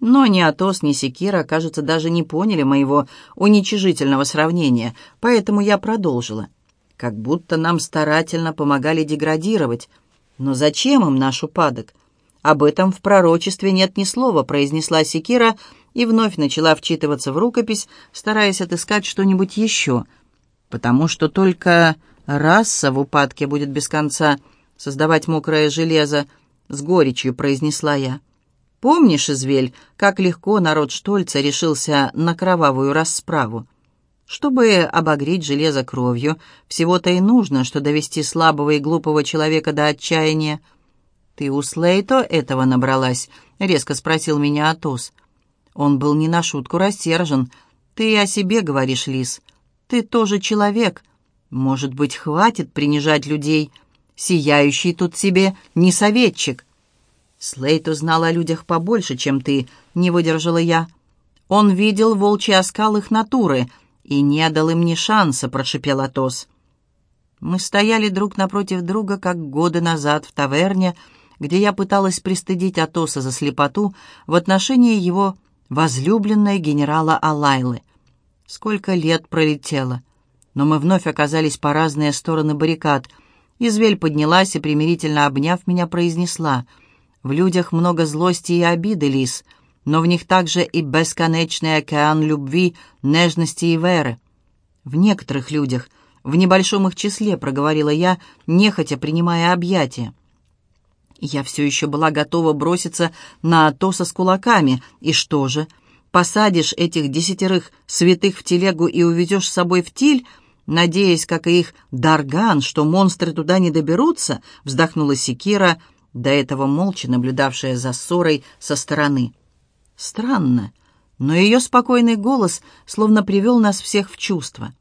Но ни Атос, ни Секира, кажется, даже не поняли моего уничижительного сравнения, поэтому я продолжила. Как будто нам старательно помогали деградировать. Но зачем им наш упадок? Об этом в пророчестве нет ни слова, произнесла Секира и вновь начала вчитываться в рукопись, стараясь отыскать что-нибудь еще. Потому что только раса в упадке будет без конца создавать мокрое железо, с горечью произнесла я. Помнишь, Извель, как легко народ Штольца решился на кровавую расправу? Чтобы обогреть железо кровью, всего-то и нужно, что довести слабого и глупого человека до отчаяния. «Ты у Слейто этого набралась?» — резко спросил меня Атос. Он был не на шутку рассержен. «Ты о себе говоришь, Лис. Ты тоже человек. Может быть, хватит принижать людей? Сияющий тут себе не советчик». «Слейт узнал о людях побольше, чем ты», — не выдержала я. «Он видел волчий оскал их натуры и не дал им ни шанса», — прошипел Атос. Мы стояли друг напротив друга, как годы назад в таверне, где я пыталась пристыдить Атоса за слепоту в отношении его возлюбленной генерала Алайлы. Сколько лет пролетело, но мы вновь оказались по разные стороны баррикад. Извель поднялась и, примирительно обняв меня, произнесла — в людях много злости и обиды, Лис, но в них также и бесконечный океан любви, нежности и веры. В некоторых людях, в небольшом их числе, проговорила я, нехотя принимая объятия. Я все еще была готова броситься на Атоса с кулаками. И что же, посадишь этих десятерых святых в телегу и увезешь с собой в Тиль, надеясь, как и их Дарган, что монстры туда не доберутся, вздохнула Секира — до этого молча наблюдавшая за ссорой со стороны. Странно, но ее спокойный голос словно привел нас всех в чувство.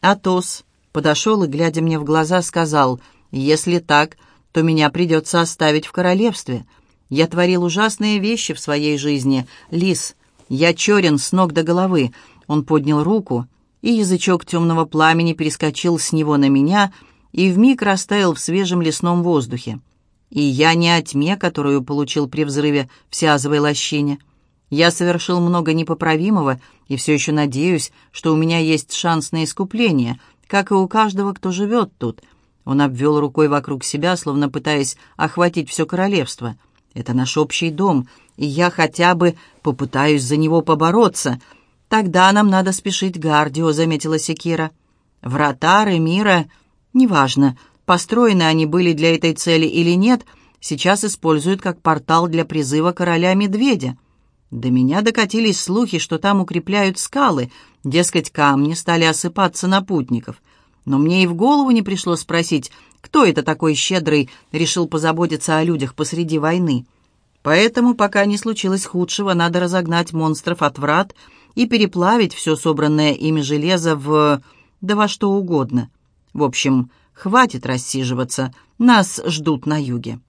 Атос подошел и, глядя мне в глаза, сказал, «Если так, то меня придется оставить в королевстве. Я творил ужасные вещи в своей жизни. Лис, я черен с ног до головы». Он поднял руку, и язычок темного пламени перескочил с него на меня и вмиг растаял в свежем лесном воздухе. И я не о тьме, которую получил при взрыве в Сиазовой лощине. Я совершил много непоправимого и все еще надеюсь, что у меня есть шанс на искупление, как и у каждого, кто живет тут. Он обвел рукой вокруг себя, словно пытаясь охватить все королевство. Это наш общий дом, и я хотя бы попытаюсь за него побороться. Тогда нам надо спешить Гардио, заметила Секира. Врата Ремира... Неважно, построены они были для этой цели или нет, сейчас используют как портал для призыва короля медведя. До меня докатились слухи, что там укрепляют скалы, дескать, камни стали осыпаться на путников. Но мне и в голову не пришло спросить, кто это такой щедрый решил позаботиться о людях посреди войны. Поэтому, пока не случилось худшего, надо разогнать монстров от врат и переплавить все собранное ими железо в... да во что угодно. В общем, Хватит рассиживаться, нас ждут на юге».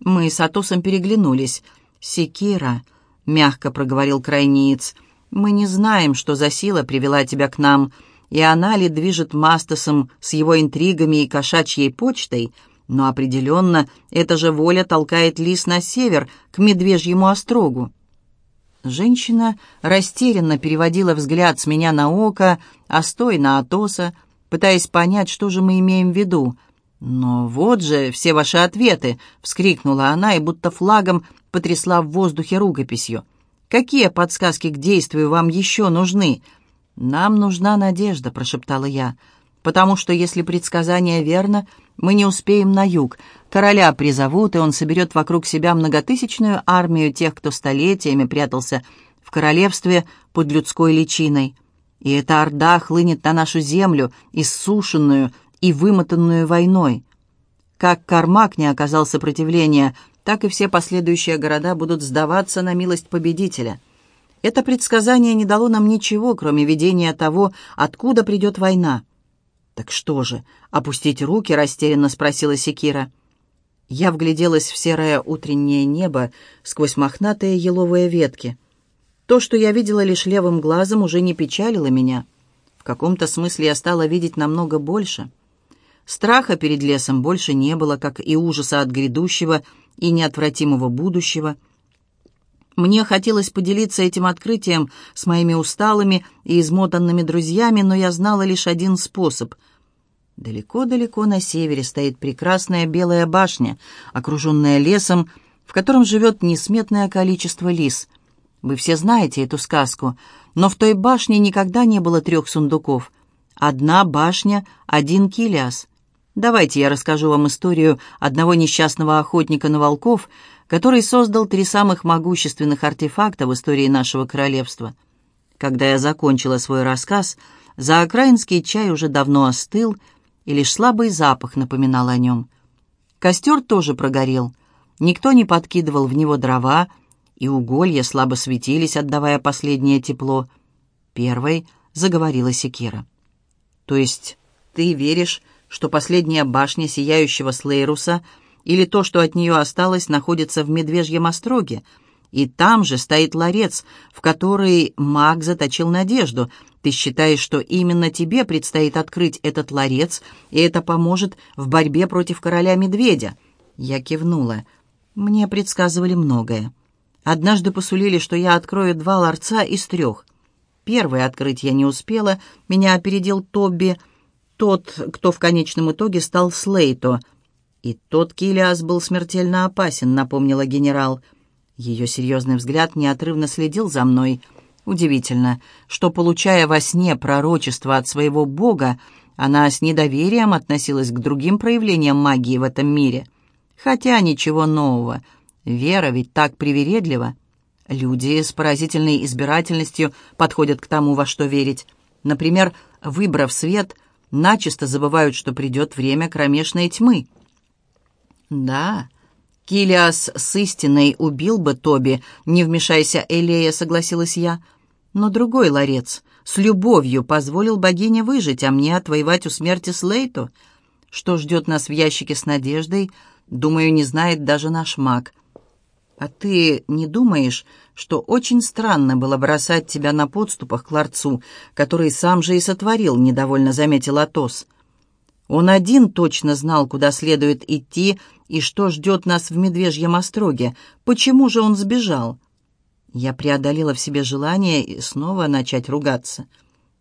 Мы с Атосом переглянулись. «Секира», — мягко проговорил крайниец, — «мы не знаем, что за сила привела тебя к нам, и она ли движет Мастасом с его интригами и кошачьей почтой, но определенно эта же воля толкает лис на север, к Медвежьему острогу». Женщина растерянно переводила взгляд с меня на око, а стой на Атоса, пытаясь понять, что же мы имеем в виду. «Но вот же все ваши ответы!» — вскрикнула она и будто флагом потрясла в воздухе рукописью. «Какие подсказки к действию вам еще нужны?» «Нам нужна надежда», — прошептала я, «потому что если предсказание верно, мы не успеем на юг. Короля призовут, и он соберет вокруг себя многотысячную армию тех, кто столетиями прятался в королевстве под людской личиной. И эта орда хлынет на нашу землю, иссушенную и вымотанную войной. Как Кармак не оказал сопротивления, так и все последующие города будут сдаваться на милость победителя. Это предсказание не дало нам ничего, кроме видения того, откуда придет война. «Так что же, опустить руки?» — растерянно спросила Секира. Я вгляделась в серое утреннее небо сквозь мохнатые еловые ветки. То, что я видела лишь левым глазом, уже не печалило меня. В каком-то смысле я стала видеть намного больше. Страха перед лесом больше не было, как и ужаса от грядущего и неотвратимого будущего. Мне хотелось поделиться этим открытием с моими усталыми и измотанными друзьями, но я знала лишь один способ. Далеко-далеко на севере стоит прекрасная белая башня, окруженная лесом, в котором живет несметное количество лис. Вы все знаете эту сказку, но в той башне никогда не было трех сундуков. Одна башня, один килиас. Давайте я расскажу вам историю одного несчастного охотника на волков, который создал три самых могущественных артефакта в истории нашего королевства. Когда я закончила свой рассказ, заокраинский чай уже давно остыл, и лишь слабый запах напоминал о нем. Костер тоже прогорел. Никто не подкидывал в него дрова, и уголья слабо светились, отдавая последнее тепло. Первой заговорила Секира. «То есть ты веришь, что последняя башня сияющего Слейруса или то, что от нее осталось, находится в Медвежьем остроге, и там же стоит ларец, в который маг заточил надежду. Ты считаешь, что именно тебе предстоит открыть этот ларец, и это поможет в борьбе против короля-медведя?» Я кивнула. Мне предсказывали многое. Однажды посулили, что я открою два ларца из трех. Первый открыть я не успела, меня опередил Тобби — тот, кто в конечном итоге стал Слейто. И тот Килиас был смертельно опасен, напомнила генерал. Ее серьезный взгляд неотрывно следил за мной. Удивительно, что, получая во сне пророчество от своего бога, она с недоверием относилась к другим проявлениям магии в этом мире. Хотя ничего нового. Вера ведь так привередлива. Люди с поразительной избирательностью подходят к тому, во что верить. Например, выбрав свет, начисто забывают, что придет время кромешной тьмы. Да, Килиас с истиной убил бы Тоби, не вмешайся Элея, согласилась я. Но другой ларец с любовью позволил богине выжить, а мне отвоевать у смерти Слейту. Что ждет нас в ящике с надеждой, думаю, не знает даже наш маг. А ты не думаешь, что очень странно было бросать тебя на подступах к ларцу, который сам же и сотворил, недовольно заметил Атос. Он один точно знал, куда следует идти и что ждет нас в Медвежьем остроге. Почему же он сбежал? Я преодолела в себе желание и снова начать ругаться.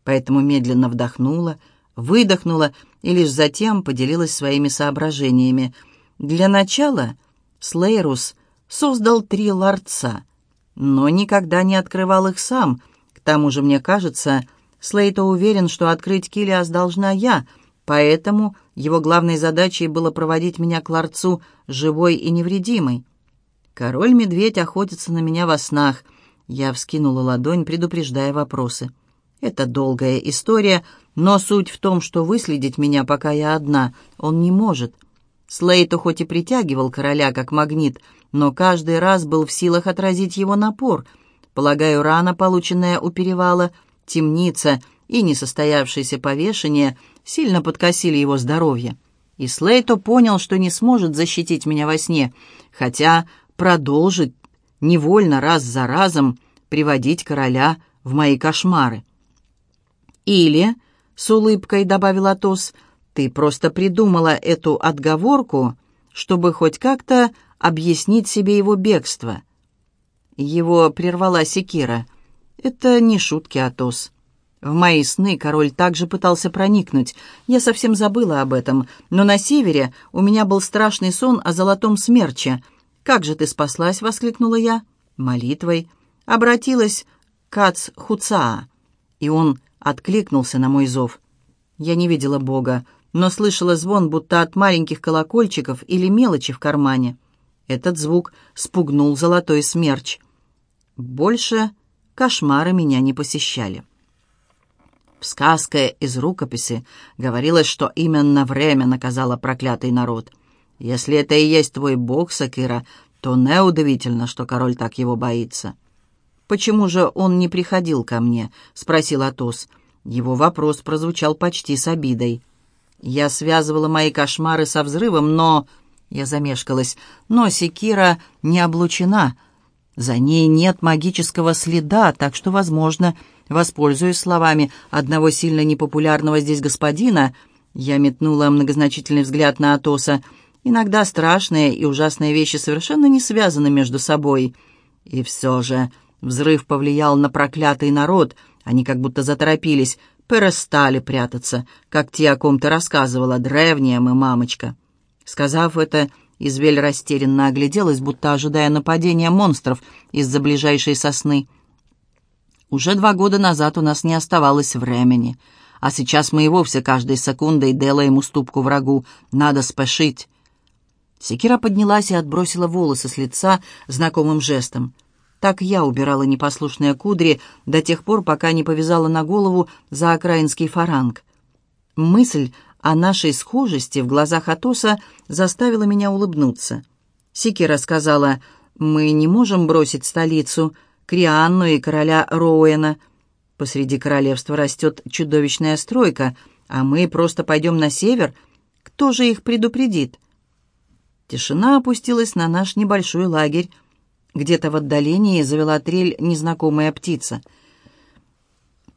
Поэтому медленно вдохнула, выдохнула и лишь затем поделилась своими соображениями. Для начала Слейрус создал три ларца — но никогда не открывал их сам. К тому же, мне кажется, Слейто уверен, что открыть Килиас должна я, поэтому его главной задачей было проводить меня к ларцу живой и невредимой. Король-медведь охотится на меня во снах. Я вскинула ладонь, предупреждая вопросы. Это долгая история, но суть в том, что выследить меня, пока я одна, он не может. Слейто хоть и притягивал короля как магнит, но каждый раз был в силах отразить его напор. Полагаю, рана, полученная у перевала, темница и несостоявшееся повешение сильно подкосили его здоровье. И Слейто понял, что не сможет защитить меня во сне, хотя продолжит невольно раз за разом приводить короля в мои кошмары. «Или», — с улыбкой добавил Атос, — «ты просто придумала эту отговорку, чтобы хоть как-то объяснить себе его бегство. Его прервала Секира. «Это не шутки, Атос». В мои сны король также пытался проникнуть. Я совсем забыла об этом. Но на севере у меня был страшный сон о золотом смерче. «Как же ты спаслась?» — воскликнула я. «Молитвой». Обратилась к Ац Хуцаа, и он откликнулся на мой зов. Я не видела Бога, но слышала звон, будто от маленьких колокольчиков или мелочи в кармане. Этот звук спугнул золотой смерч. Больше кошмары меня не посещали. В сказке из рукописи говорилось, что именно время наказало проклятый народ. Если это и есть твой бог, Сакира, то неудивительно, что король так его боится. «Почему же он не приходил ко мне?» — спросил Атос. Его вопрос прозвучал почти с обидой. Я связывала мои кошмары со взрывом, но я замешкалась. Но секира не облучена. За ней нет магического следа, так что, возможно, воспользуюсь словами одного сильно непопулярного здесь господина. Я метнула многозначительный взгляд на Атоса. Иногда страшные и ужасные вещи совершенно не связаны между собой. И все же взрыв повлиял на проклятый народ, они как будто заторопились, перестали прятаться, как те, о ком ты рассказывала, древняя мы мамочка. Сказав это, Извель растерянно огляделась, будто ожидая нападения монстров из-за ближайшей сосны. Уже два года назад у нас не оставалось времени, а сейчас мы и вовсе каждой секундой делаем уступку врагу. Надо спешить. Секира поднялась и отбросила волосы с лица знакомым жестом. Так я убирала непослушные кудри до тех пор, пока не повязала на голову за окраинский фаранг. Мысль о нашей схожести в глазах Атоса заставила меня улыбнуться. Секира сказала, «Мы не можем бросить столицу, Крианну и короля Роуэна. Посреди королевства растет чудовищная стройка, а мы просто пойдем на север. Кто же их предупредит?» Тишина опустилась на наш небольшой лагерь. Где-то в отдалении завела трель незнакомая птица.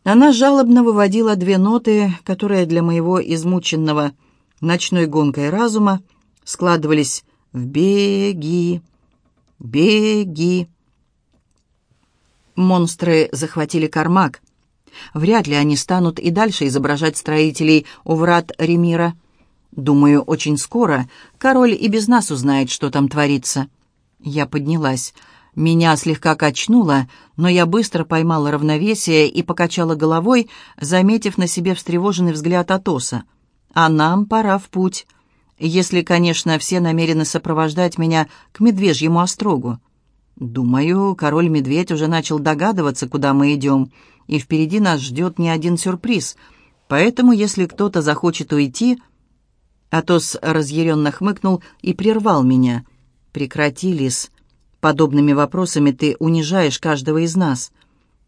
Она жалобно выводила две ноты, которые для моего измученного ночной гонкой разума складывались в «беги, беги». Монстры захватили Кармак. Вряд ли они станут и дальше изображать строителей у врат Ремира. Думаю, очень скоро король и без нас узнает, что там творится. Я поднялась. Меня слегка качнуло, но я быстро поймала равновесие и покачала головой, заметив на себе встревоженный взгляд Атоса. «А нам пора в путь. Если, конечно, все намерены сопровождать меня к медвежьему острогу. Думаю, король-медведь уже начал догадываться, куда мы идем, и впереди нас ждет не один сюрприз. Поэтому, если кто-то захочет уйти...» Атос разъяренно хмыкнул и прервал меня. «Прекрати, Лис. Подобными вопросами ты унижаешь каждого из нас.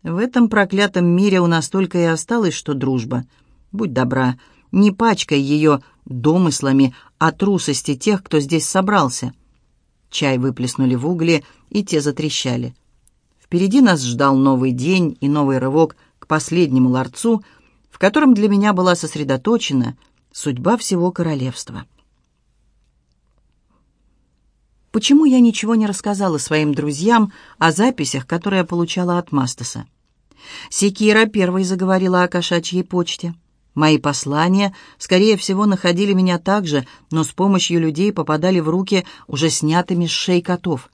В этом проклятом мире у нас только и осталось, что дружба. Будь добра, не пачкай ее домыслами о трусости тех, кто здесь собрался». Чай выплеснули в угли, и те затрещали. Впереди нас ждал новый день и новый рывок к последнему ларцу, в котором для меня была сосредоточена Судьба всего королевства. Почему я ничего не рассказала своим друзьям о записях, которые я получала от Мастаса? Секира первой заговорила о кошачьей почте. Мои послания, скорее всего, находили меня также, но с помощью людей попадали в руки уже снятыми с шей котов.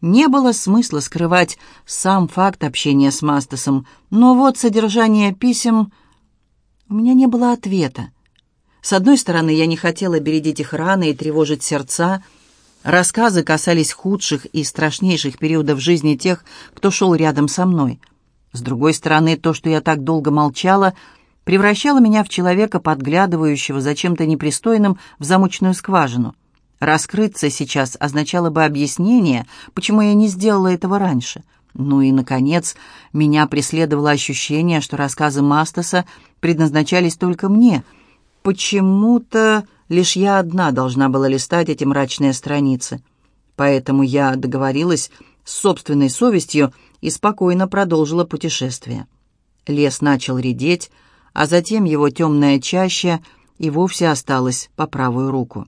Не было смысла скрывать сам факт общения с Мастасом, но вот содержание писем... У меня не было ответа. С одной стороны, я не хотела бередить их раны и тревожить сердца. Рассказы касались худших и страшнейших периодов жизни тех, кто шел рядом со мной. С другой стороны, то, что я так долго молчала, превращало меня в человека, подглядывающего за чем-то непристойным в замочную скважину. Раскрыться сейчас означало бы объяснение, почему я не сделала этого раньше. Ну и, наконец, меня преследовало ощущение, что рассказы Мастаса предназначались только мне — Почему-то лишь я одна должна была листать эти мрачные страницы. Поэтому я договорилась с собственной совестью и спокойно продолжила путешествие. Лес начал редеть, а затем его темная чаща и вовсе осталась по правую руку.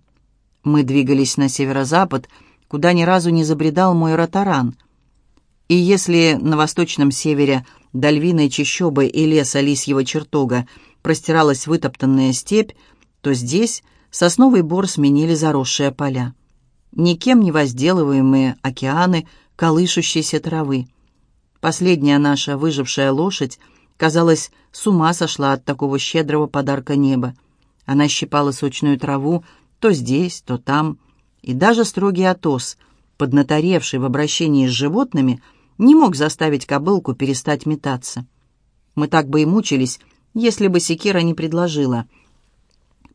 Мы двигались на северо-запад, куда ни разу не забредал мой ротаран. И если на восточном севере до львиной чащобы и леса лисьего чертога простиралась вытоптанная степь, то здесь сосновый бор сменили заросшие поля. Никем не возделываемые океаны колышущейся травы. Последняя наша выжившая лошадь, казалось, с ума сошла от такого щедрого подарка неба. Она щипала сочную траву то здесь, то там, и даже строгий Атос, поднаторевший в обращении с животными, не мог заставить кобылку перестать метаться. Мы так бы и мучились, если бы Секира не предложила.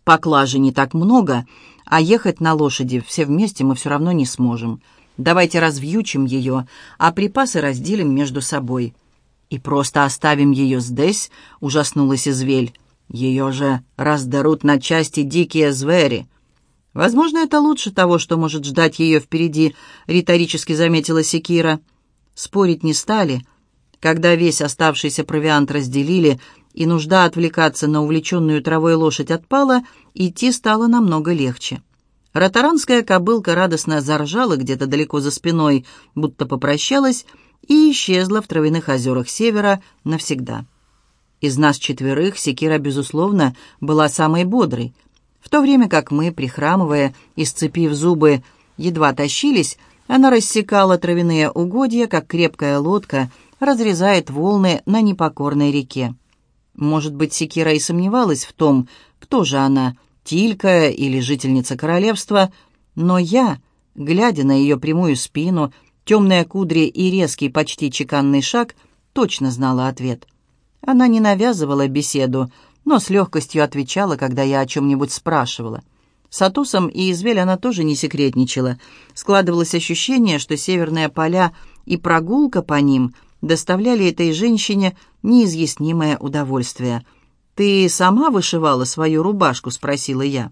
«Поклажи не так много, а ехать на лошади все вместе мы все равно не сможем. Давайте развьючим ее, а припасы разделим между собой». «И просто оставим ее здесь?» — ужаснулась Извель. «Ее же раздерут на части дикие звери». «Возможно, это лучше того, что может ждать ее впереди», — риторически заметила Секира. Спорить не стали. Когда весь оставшийся провиант разделили, и нужда отвлекаться на увлеченную травой лошадь отпала, идти стало намного легче. Ротаранская кобылка радостно заржала где-то далеко за спиной, будто попрощалась, и исчезла в травяных озерах севера навсегда. Из нас четверых Секира, безусловно, была самой бодрой, в то время как мы, прихрамывая и сцепив зубы, едва тащились, она рассекала травяные угодья, как крепкая лодка разрезает волны на непокорной реке. Может быть, Секира и сомневалась в том, кто же она, Тилька или жительница королевства, но я, глядя на ее прямую спину, темные кудри и резкий, почти чеканный шаг, точно знала ответ. Она не навязывала беседу, но с легкостью отвечала, когда я о чем-нибудь спрашивала. С Атусом и Извель она тоже не секретничала. Складывалось ощущение, что северные поля и прогулка по ним доставляли этой женщине неизъяснимое удовольствие. «Ты сама вышивала свою рубашку?» — спросила я.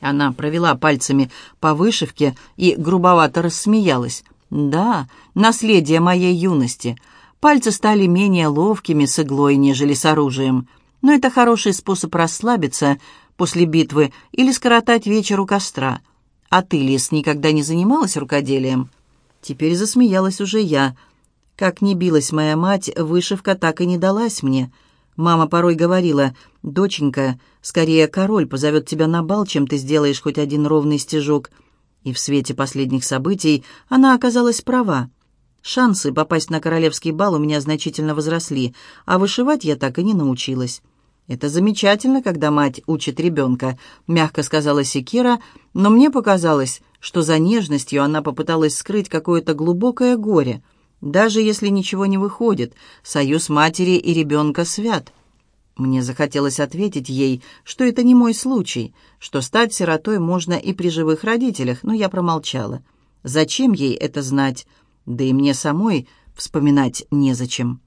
Она провела пальцами по вышивке и грубовато рассмеялась. «Да, наследие моей юности. Пальцы стали менее ловкими с иглой, нежели с оружием. Но это хороший способ расслабиться после битвы или скоротать вечер у костра. А ты, Лис, никогда не занималась рукоделием?» Теперь засмеялась уже я. Как не билась моя мать, вышивка так и не далась мне. Мама порой говорила, «Доченька, скорее король позовет тебя на бал, чем ты сделаешь хоть один ровный стежок». И в свете последних событий она оказалась права. Шансы попасть на королевский бал у меня значительно возросли, а вышивать я так и не научилась. «Это замечательно, когда мать учит ребенка», — мягко сказала Секира, но мне показалось, что за нежностью она попыталась скрыть какое-то глубокое горе. Даже если ничего не выходит, союз матери и ребенка свят. Мне захотелось ответить ей, что это не мой случай, что стать сиротой можно и при живых родителях, но я промолчала. Зачем ей это знать? Да и мне самой вспоминать незачем.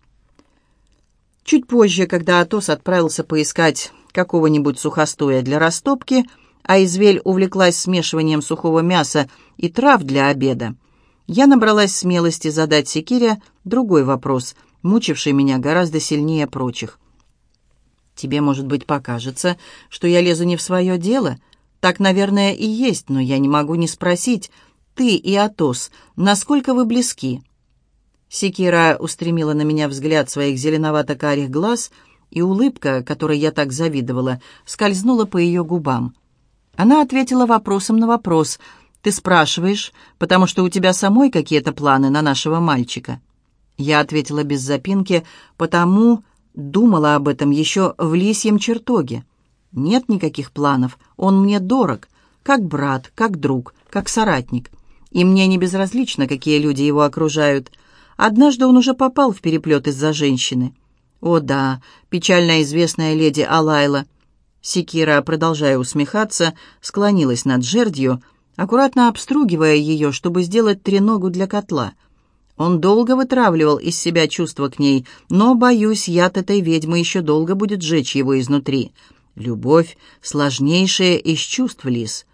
Чуть позже, когда Атос отправился поискать какого-нибудь сухостоя для растопки, а Извель увлеклась смешиванием сухого мяса и трав для обеда, я набралась смелости задать Секире другой вопрос, мучивший меня гораздо сильнее прочих. «Тебе, может быть, покажется, что я лезу не в свое дело? Так, наверное, и есть, но я не могу не спросить. Ты и Атос, насколько вы близки?» Секира устремила на меня взгляд своих зеленовато-карих глаз, и улыбка, которой я так завидовала, скользнула по ее губам. Она ответила вопросом на вопрос. «Ты спрашиваешь, потому что у тебя самой какие-то планы на нашего мальчика?» Я ответила без запинки, потому думала об этом еще в лисьем чертоге. Нет никаких планов, он мне дорог, как брат, как друг, как соратник. И мне не безразлично, какие люди его окружают — Однажды он уже попал в переплет из-за женщины. О да, печально известная леди Алайла. Секира, продолжая усмехаться, склонилась над жердью, аккуратно обстругивая ее, чтобы сделать треногу для котла. Он долго вытравливал из себя чувства к ней, но, боюсь, яд этой ведьмы еще долго будет жечь его изнутри. Любовь — сложнейшая из чувств, Лис.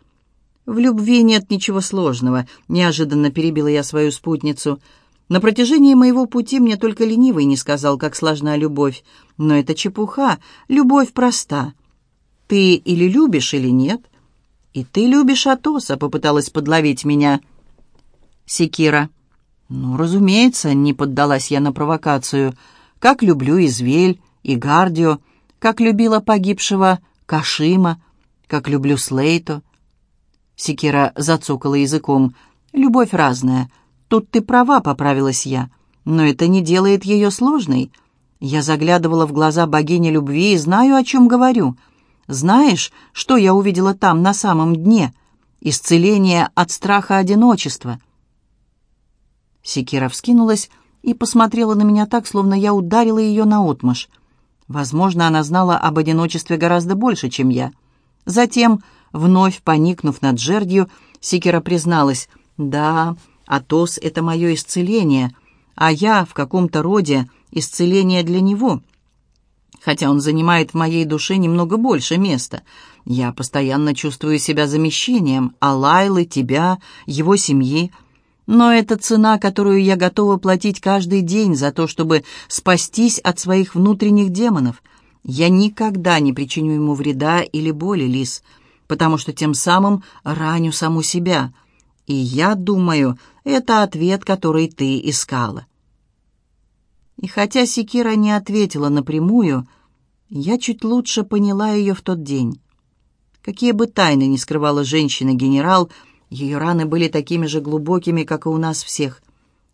«В любви нет ничего сложного», — неожиданно перебила я свою спутницу — на протяжении моего пути мне только ленивый не сказал, как сложна любовь. Но это чепуха, любовь проста. Ты или любишь, или нет. И ты любишь Атоса, попыталась подловить меня. Секира. Ну, разумеется, не поддалась я на провокацию. Как люблю Извель и Гардио, как любила погибшего Кашима, как люблю Слейто. Секира зацокала языком. Любовь разная, «Тут ты права», — поправилась я. «Но это не делает ее сложной. Я заглядывала в глаза богини любви и знаю, о чем говорю. Знаешь, что я увидела там, на самом дне? Исцеление от страха одиночества». Секира вскинулась и посмотрела на меня так, словно я ударила ее наотмашь. Возможно, она знала об одиночестве гораздо больше, чем я. Затем, вновь поникнув над жердью, Секира призналась, «Да, Атос — это мое исцеление, а я в каком-то роде исцеление для него. Хотя он занимает в моей душе немного больше места. Я постоянно чувствую себя замещением Алайлы, тебя, его семьи. Но это цена, которую я готова платить каждый день за то, чтобы спастись от своих внутренних демонов. Я никогда не причиню ему вреда или боли, Лис. потому что тем самым раню саму себя. И я думаю, это ответ, который ты искала». И хотя Секира не ответила напрямую, я чуть лучше поняла ее в тот день. Какие бы тайны ни скрывала женщина-генерал, ее раны были такими же глубокими, как и у нас всех.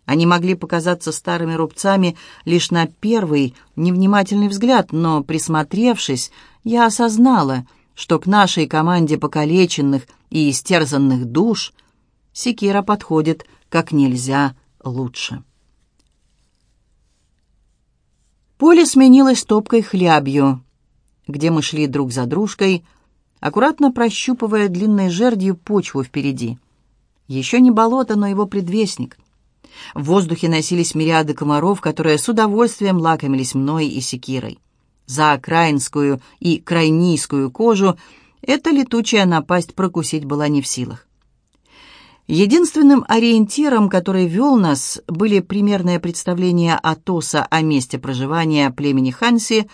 Они могли показаться старыми рубцами лишь на первый невнимательный взгляд, но, присмотревшись, я осознала, что к нашей команде покалеченных и истерзанных душ секира подходит как нельзя лучше. Поле сменилось топкой хлябью, где мы шли друг за дружкой, аккуратно прощупывая длинной жердью почву впереди. Еще не болото, но его предвестник. В воздухе носились мириады комаров, которые с удовольствием лакомились мной и секирой. За окраинскую и крайнийскую кожу эта летучая напасть прокусить была не в силах. Единственным ориентиром, который вел нас, были примерное представление Атоса о месте проживания племени Ханси,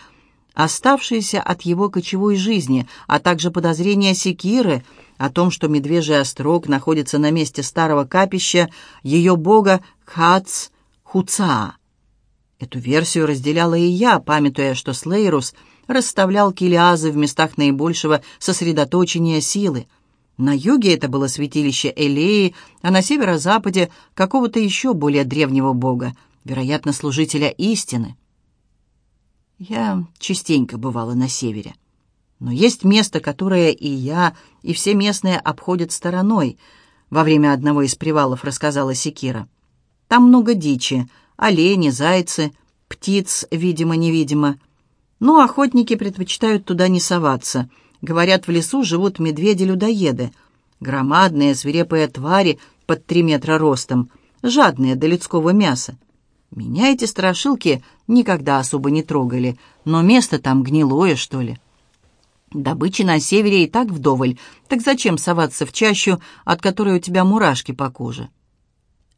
оставшиеся от его кочевой жизни, а также подозрения Секиры о том, что Медвежий острог находится на месте старого капища ее бога Хац Хуцаа. Эту версию разделяла и я, памятуя, что Слейрус расставлял килиазы в местах наибольшего сосредоточения силы. На юге это было святилище Элеи, а на северо-западе какого-то еще более древнего бога, вероятно, служителя истины. Я частенько бывала на севере. Но есть место, которое и я, и все местные обходят стороной. Во время одного из привалов рассказала Секира. Там много дичи, олени, зайцы, птиц, видимо-невидимо. Но охотники предпочитают туда не соваться. Говорят, в лесу живут медведи-людоеды. Громадные свирепые твари под три метра ростом, жадные до людского мяса. Меня эти страшилки никогда особо не трогали, но место там гнилое, что ли. Добычи на севере и так вдоволь, так зачем соваться в чащу, от которой у тебя мурашки по коже?»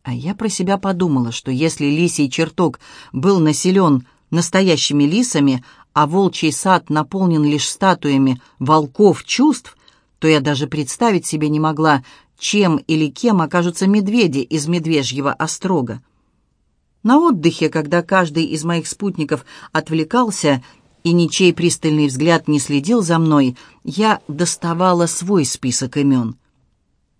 А я про себя подумала, что если лисий чертог был населен настоящими лисами, а волчий сад наполнен лишь статуями волков чувств, то я даже представить себе не могла, чем или кем окажутся медведи из медвежьего острога. На отдыхе, когда каждый из моих спутников отвлекался и ничей пристальный взгляд не следил за мной, я доставала свой список имен.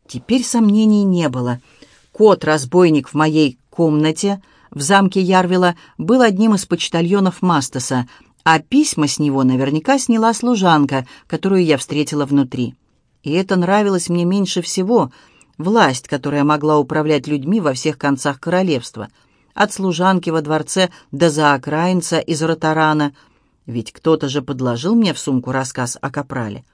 Теперь сомнений не было — Кот-разбойник в моей комнате в замке Ярвила был одним из почтальонов Мастаса, а письма с него наверняка сняла служанка, которую я встретила внутри. И это нравилось мне меньше всего — власть, которая могла управлять людьми во всех концах королевства, от служанки во дворце до заокраинца из Ротарана, ведь кто-то же подложил мне в сумку рассказ о Капрале.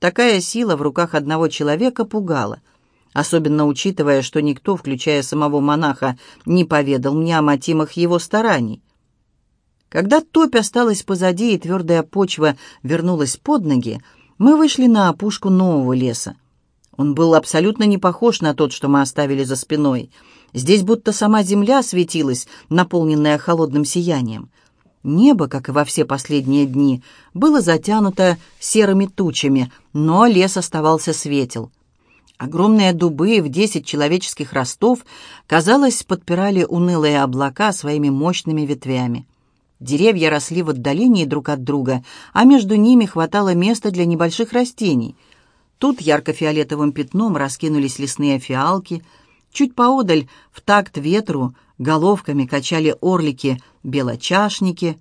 Такая сила в руках одного человека пугала — особенно учитывая, что никто, включая самого монаха, не поведал мне о мотивах его стараний. Когда топь осталась позади и твердая почва вернулась под ноги, мы вышли на опушку нового леса. Он был абсолютно не похож на тот, что мы оставили за спиной. Здесь будто сама земля светилась, наполненная холодным сиянием. Небо, как и во все последние дни, было затянуто серыми тучами, но лес оставался светел. Огромные дубы в десять человеческих ростов, казалось, подпирали унылые облака своими мощными ветвями. Деревья росли в отдалении друг от друга, а между ними хватало места для небольших растений. Тут ярко-фиолетовым пятном раскинулись лесные фиалки. Чуть поодаль, в такт ветру, головками качали орлики-белочашники.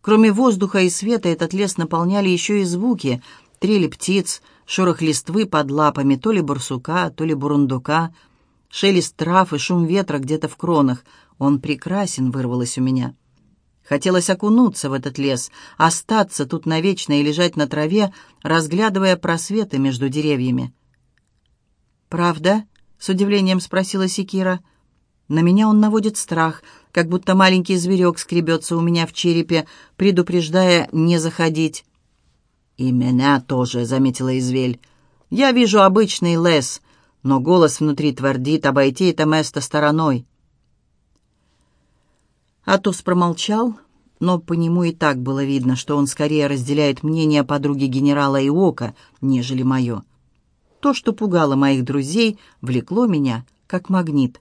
Кроме воздуха и света этот лес наполняли еще и звуки — трели птиц, шорох листвы под лапами то ли барсука, то ли бурундука, шелест трав и шум ветра где-то в кронах. Он прекрасен, вырвалось у меня. Хотелось окунуться в этот лес, остаться тут навечно и лежать на траве, разглядывая просветы между деревьями. «Правда?» — с удивлением спросила Секира. «На меня он наводит страх, как будто маленький зверек скребется у меня в черепе, предупреждая не заходить». «И меня тоже», — заметила Извель. «Я вижу обычный лес, но голос внутри твердит обойти это место стороной». Атос промолчал, но по нему и так было видно, что он скорее разделяет мнение подруги генерала Иока, нежели мое. То, что пугало моих друзей, влекло меня, как магнит.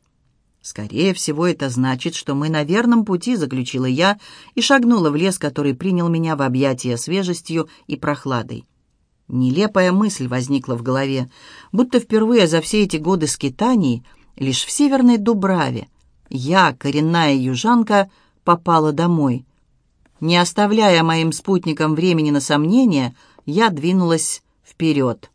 «Скорее всего, это значит, что мы на верном пути», — заключила я и шагнула в лес, который принял меня в объятия свежестью и прохладой. Нелепая мысль возникла в голове, будто впервые за все эти годы скитаний лишь в Северной Дубраве я, коренная южанка, попала домой. Не оставляя моим спутникам времени на сомнения, я двинулась вперед.